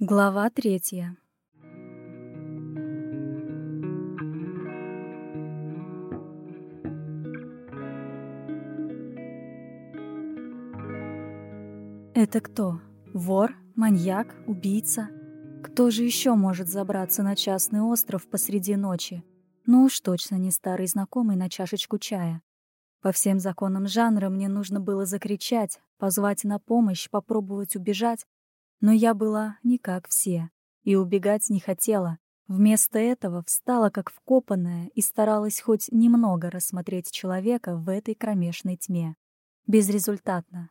Глава третья. Это кто? Вор? Маньяк? Убийца? Кто же еще может забраться на частный остров посреди ночи? Ну уж точно не старый знакомый на чашечку чая. По всем законам жанра мне нужно было закричать, позвать на помощь, попробовать убежать, но я была не как все, и убегать не хотела. Вместо этого встала как вкопанная и старалась хоть немного рассмотреть человека в этой кромешной тьме. Безрезультатно.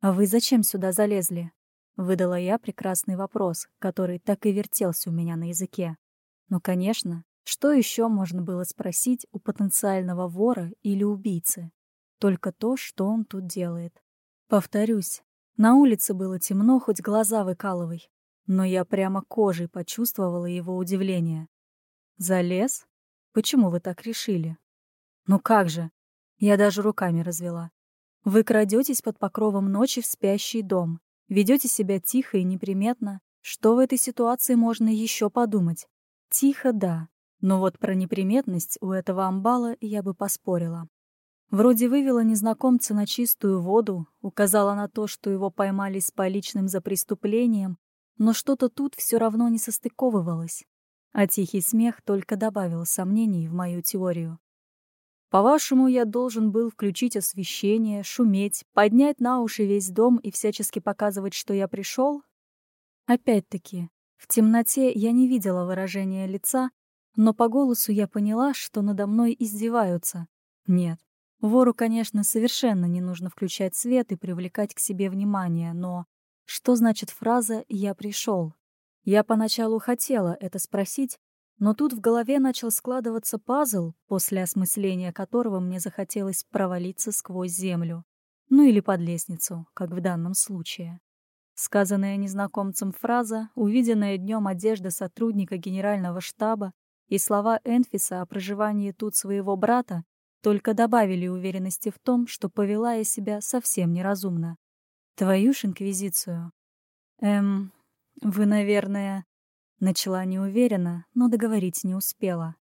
«А вы зачем сюда залезли?» — выдала я прекрасный вопрос, который так и вертелся у меня на языке. Ну, конечно, что еще можно было спросить у потенциального вора или убийцы? Только то, что он тут делает. Повторюсь, на улице было темно, хоть глаза выкалывай. Но я прямо кожей почувствовала его удивление. «Залез? Почему вы так решили?» «Ну как же?» Я даже руками развела. «Вы крадетесь под покровом ночи в спящий дом, ведете себя тихо и неприметно. Что в этой ситуации можно еще подумать? Тихо, да. Но вот про неприметность у этого амбала я бы поспорила. Вроде вывела незнакомца на чистую воду, указала на то, что его поймали с поличным за преступлением, но что-то тут все равно не состыковывалось. А тихий смех только добавил сомнений в мою теорию. По-вашему, я должен был включить освещение, шуметь, поднять на уши весь дом и всячески показывать, что я пришел? Опять-таки, в темноте я не видела выражения лица, но по голосу я поняла, что надо мной издеваются. Нет, Вору, конечно, совершенно не нужно включать свет и привлекать к себе внимание, но что значит фраза «я пришел»? Я поначалу хотела это спросить, но тут в голове начал складываться пазл, после осмысления которого мне захотелось провалиться сквозь землю. Ну или под лестницу, как в данном случае. Сказанная незнакомцем фраза, увиденная днем одежда сотрудника генерального штаба и слова Энфиса о проживании тут своего брата только добавили уверенности в том, что повела я себя совсем неразумно. Твою ж инквизицию. Эм, вы, наверное... Начала неуверенно, но договорить не успела.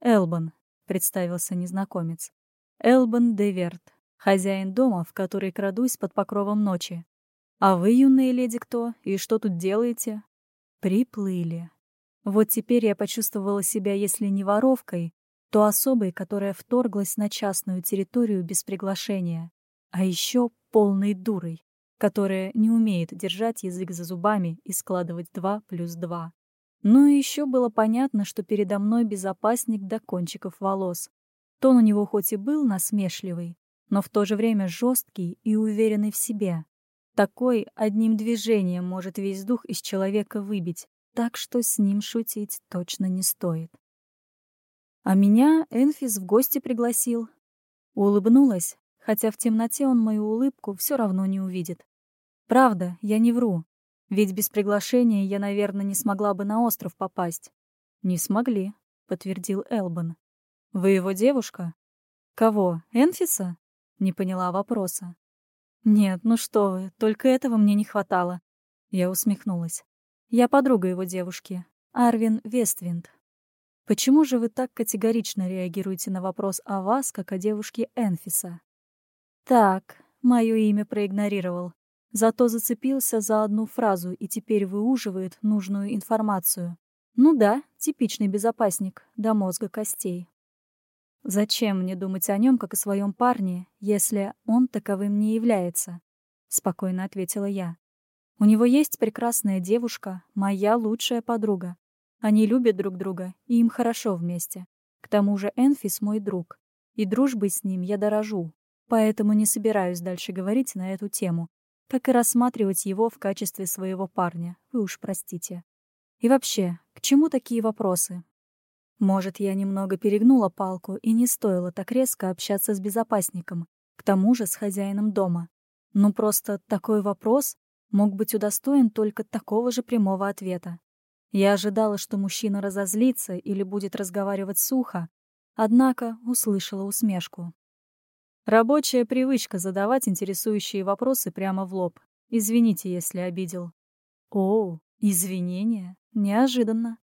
«Элбан», — представился незнакомец. «Элбан Деверт, хозяин дома, в который крадусь под покровом ночи. А вы, юная леди, кто? И что тут делаете?» Приплыли. Вот теперь я почувствовала себя, если не воровкой, то особой, которая вторглась на частную территорию без приглашения, а еще полной дурой, которая не умеет держать язык за зубами и складывать два плюс два. Ну и еще было понятно, что передо мной безопасник до кончиков волос. Тон у него хоть и был насмешливый, но в то же время жесткий и уверенный в себе. Такой одним движением может весь дух из человека выбить, так что с ним шутить точно не стоит. А меня Энфис в гости пригласил. Улыбнулась, хотя в темноте он мою улыбку все равно не увидит. Правда, я не вру. Ведь без приглашения я, наверное, не смогла бы на остров попасть. Не смогли, подтвердил Элбан. Вы его девушка? Кого, Энфиса? Не поняла вопроса. Нет, ну что вы, только этого мне не хватало. Я усмехнулась. Я подруга его девушки, Арвин Вествинд. Почему же вы так категорично реагируете на вопрос о вас, как о девушке Энфиса? Так, мое имя проигнорировал. Зато зацепился за одну фразу и теперь выуживает нужную информацию. Ну да, типичный безопасник, до мозга костей. Зачем мне думать о нем, как о своем парне, если он таковым не является? Спокойно ответила я. У него есть прекрасная девушка, моя лучшая подруга. Они любят друг друга, и им хорошо вместе. К тому же Энфис мой друг, и дружбой с ним я дорожу, поэтому не собираюсь дальше говорить на эту тему, как и рассматривать его в качестве своего парня, вы уж простите. И вообще, к чему такие вопросы? Может, я немного перегнула палку, и не стоило так резко общаться с безопасником, к тому же с хозяином дома. Ну просто такой вопрос мог быть удостоен только такого же прямого ответа. Я ожидала, что мужчина разозлится или будет разговаривать сухо, однако услышала усмешку. Рабочая привычка задавать интересующие вопросы прямо в лоб. Извините, если обидел. О, Извинения? Неожиданно.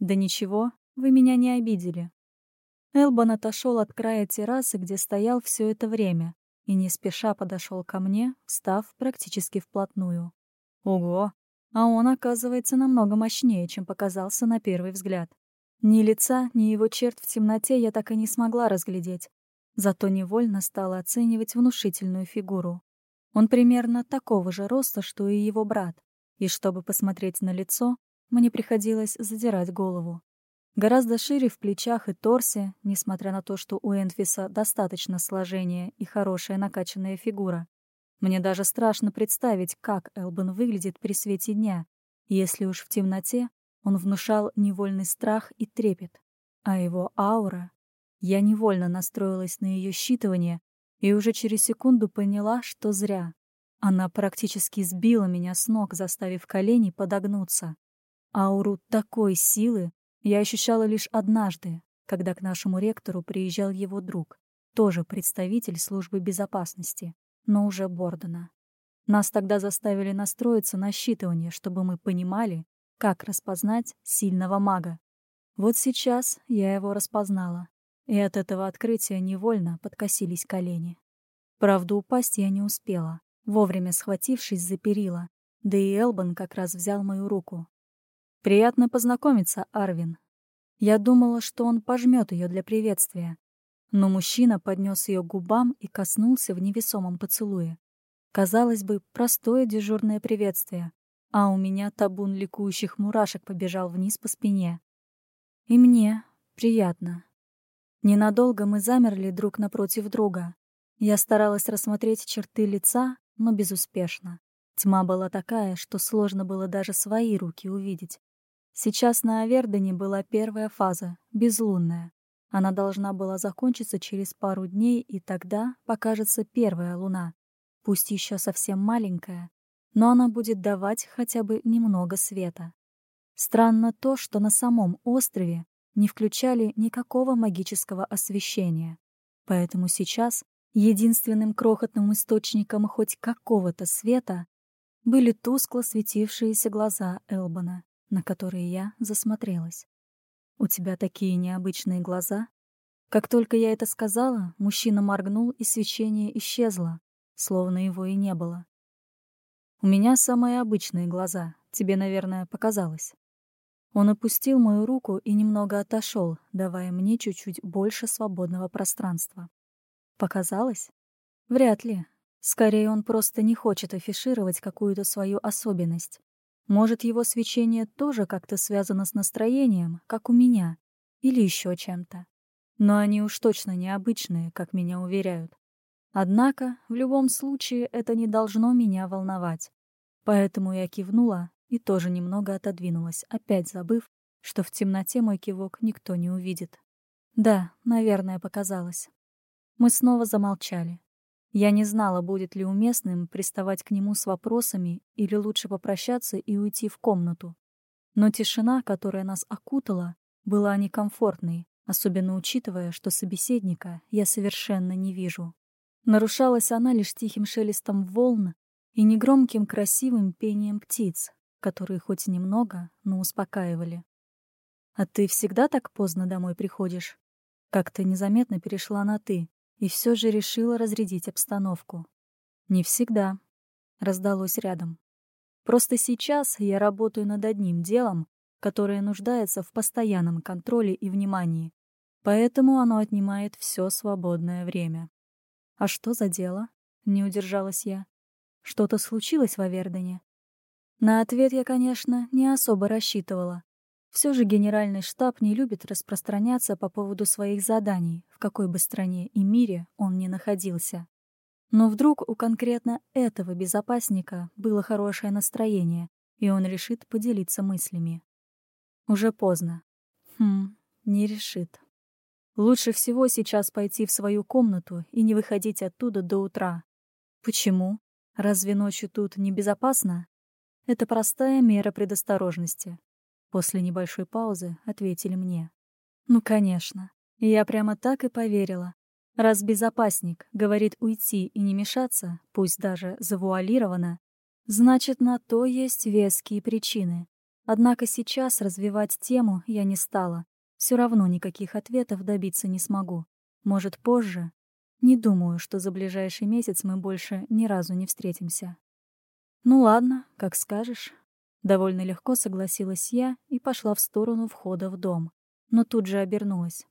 Да ничего, вы меня не обидели. Элбан отошел от края террасы, где стоял все это время, и не спеша подошел ко мне, встав практически вплотную. Ого! А он, оказывается, намного мощнее, чем показался на первый взгляд. Ни лица, ни его черт в темноте я так и не смогла разглядеть, зато невольно стала оценивать внушительную фигуру. Он примерно такого же роста, что и его брат, и чтобы посмотреть на лицо, мне приходилось задирать голову. Гораздо шире в плечах и торсе, несмотря на то, что у Энфиса достаточно сложения и хорошая накачанная фигура. Мне даже страшно представить, как Элбан выглядит при свете дня, если уж в темноте он внушал невольный страх и трепет. А его аура... Я невольно настроилась на ее считывание и уже через секунду поняла, что зря. Она практически сбила меня с ног, заставив колени подогнуться. Ауру такой силы я ощущала лишь однажды, когда к нашему ректору приезжал его друг, тоже представитель службы безопасности, но уже Бордена. Нас тогда заставили настроиться на считывание, чтобы мы понимали, как распознать сильного мага. Вот сейчас я его распознала, и от этого открытия невольно подкосились колени. Правда, упасть я не успела, вовремя схватившись за перила, да и Элбан как раз взял мою руку, «Приятно познакомиться, Арвин». Я думала, что он пожмет ее для приветствия, но мужчина поднес ее к губам и коснулся в невесомом поцелуе. Казалось бы, простое дежурное приветствие, а у меня табун ликующих мурашек побежал вниз по спине. И мне приятно. Ненадолго мы замерли друг напротив друга. Я старалась рассмотреть черты лица, но безуспешно. Тьма была такая, что сложно было даже свои руки увидеть. Сейчас на Авердене была первая фаза, безлунная. Она должна была закончиться через пару дней, и тогда покажется первая луна, пусть еще совсем маленькая, но она будет давать хотя бы немного света. Странно то, что на самом острове не включали никакого магического освещения, поэтому сейчас единственным крохотным источником хоть какого-то света были тускло светившиеся глаза Элбана на которые я засмотрелась. «У тебя такие необычные глаза». Как только я это сказала, мужчина моргнул, и свечение исчезло, словно его и не было. «У меня самые обычные глаза, тебе, наверное, показалось». Он опустил мою руку и немного отошел, давая мне чуть-чуть больше свободного пространства. Показалось? Вряд ли. Скорее, он просто не хочет афишировать какую-то свою особенность. Может, его свечение тоже как-то связано с настроением, как у меня, или еще чем-то. Но они уж точно необычные, как меня уверяют. Однако, в любом случае, это не должно меня волновать. Поэтому я кивнула и тоже немного отодвинулась, опять забыв, что в темноте мой кивок никто не увидит. Да, наверное, показалось. Мы снова замолчали. Я не знала, будет ли уместным приставать к нему с вопросами или лучше попрощаться и уйти в комнату. Но тишина, которая нас окутала, была некомфортной, особенно учитывая, что собеседника я совершенно не вижу. Нарушалась она лишь тихим шелестом волн и негромким красивым пением птиц, которые хоть немного, но успокаивали. «А ты всегда так поздно домой приходишь?» Как-то незаметно перешла на «ты», и все же решила разрядить обстановку. «Не всегда», — раздалось рядом. «Просто сейчас я работаю над одним делом, которое нуждается в постоянном контроле и внимании, поэтому оно отнимает все свободное время». «А что за дело?» — не удержалась я. «Что-то случилось в Авердене?» На ответ я, конечно, не особо рассчитывала. Все же генеральный штаб не любит распространяться по поводу своих заданий, в какой бы стране и мире он ни находился. Но вдруг у конкретно этого безопасника было хорошее настроение, и он решит поделиться мыслями. Уже поздно. Хм, не решит. Лучше всего сейчас пойти в свою комнату и не выходить оттуда до утра. Почему? Разве ночью тут небезопасно? Это простая мера предосторожности. После небольшой паузы ответили мне. Ну, конечно. Я прямо так и поверила. Раз безопасник говорит уйти и не мешаться, пусть даже завуалированно, Значит, на то есть веские причины. Однако сейчас развивать тему я не стала. Все равно никаких ответов добиться не смогу. Может, позже? Не думаю, что за ближайший месяц мы больше ни разу не встретимся. Ну ладно, как скажешь. Довольно легко согласилась я и пошла в сторону входа в дом, но тут же обернулась.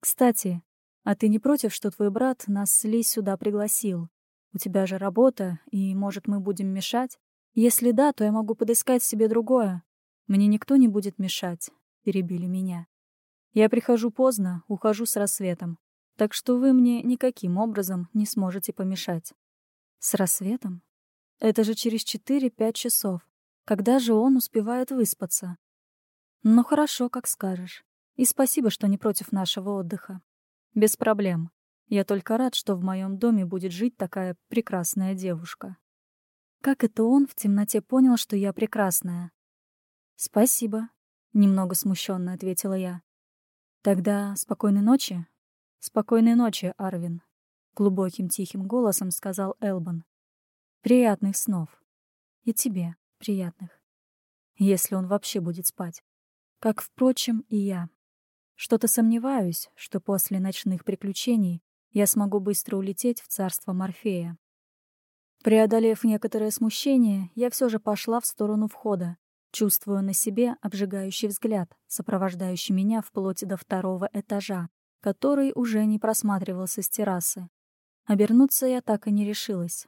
Кстати, а ты не против, что твой брат нас с Ли сюда пригласил? У тебя же работа, и, может, мы будем мешать? Если да, то я могу подыскать себе другое. Мне никто не будет мешать, перебили меня. Я прихожу поздно, ухожу с рассветом, так что вы мне никаким образом не сможете помешать. С рассветом? Это же через 4-5 часов. Когда же он успевает выспаться? Ну хорошо, как скажешь. И спасибо, что не против нашего отдыха. Без проблем. Я только рад, что в моем доме будет жить такая прекрасная девушка. Как это он в темноте понял, что я прекрасная? Спасибо, немного смущенно ответила я. Тогда спокойной ночи. Спокойной ночи, Арвин, глубоким тихим голосом сказал Элбан. Приятных снов. И тебе приятных. Если он вообще будет спать. Как, впрочем, и я. Что-то сомневаюсь, что после ночных приключений я смогу быстро улететь в царство Морфея. Преодолев некоторое смущение, я все же пошла в сторону входа, чувствуя на себе обжигающий взгляд, сопровождающий меня вплоть до второго этажа, который уже не просматривался с террасы. Обернуться я так и не решилась.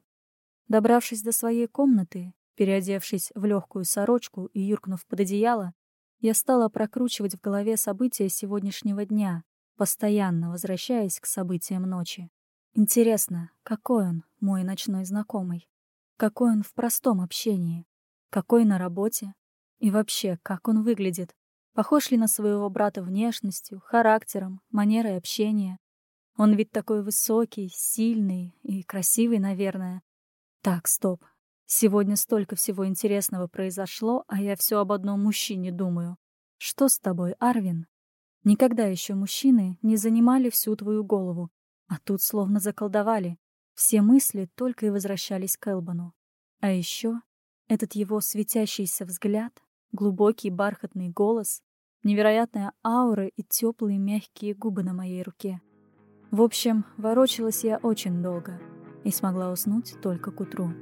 Добравшись до своей комнаты, переодевшись в легкую сорочку и юркнув под одеяло, я стала прокручивать в голове события сегодняшнего дня, постоянно возвращаясь к событиям ночи. Интересно, какой он, мой ночной знакомый? Какой он в простом общении? Какой на работе? И вообще, как он выглядит? Похож ли на своего брата внешностью, характером, манерой общения? Он ведь такой высокий, сильный и красивый, наверное. Так, стоп. Сегодня столько всего интересного произошло, а я все об одном мужчине думаю. Что с тобой, Арвин? Никогда еще мужчины не занимали всю твою голову, а тут словно заколдовали. Все мысли только и возвращались к Элбану. А еще этот его светящийся взгляд, глубокий бархатный голос, невероятная аура и теплые мягкие губы на моей руке. В общем, ворочалась я очень долго и смогла уснуть только к утру.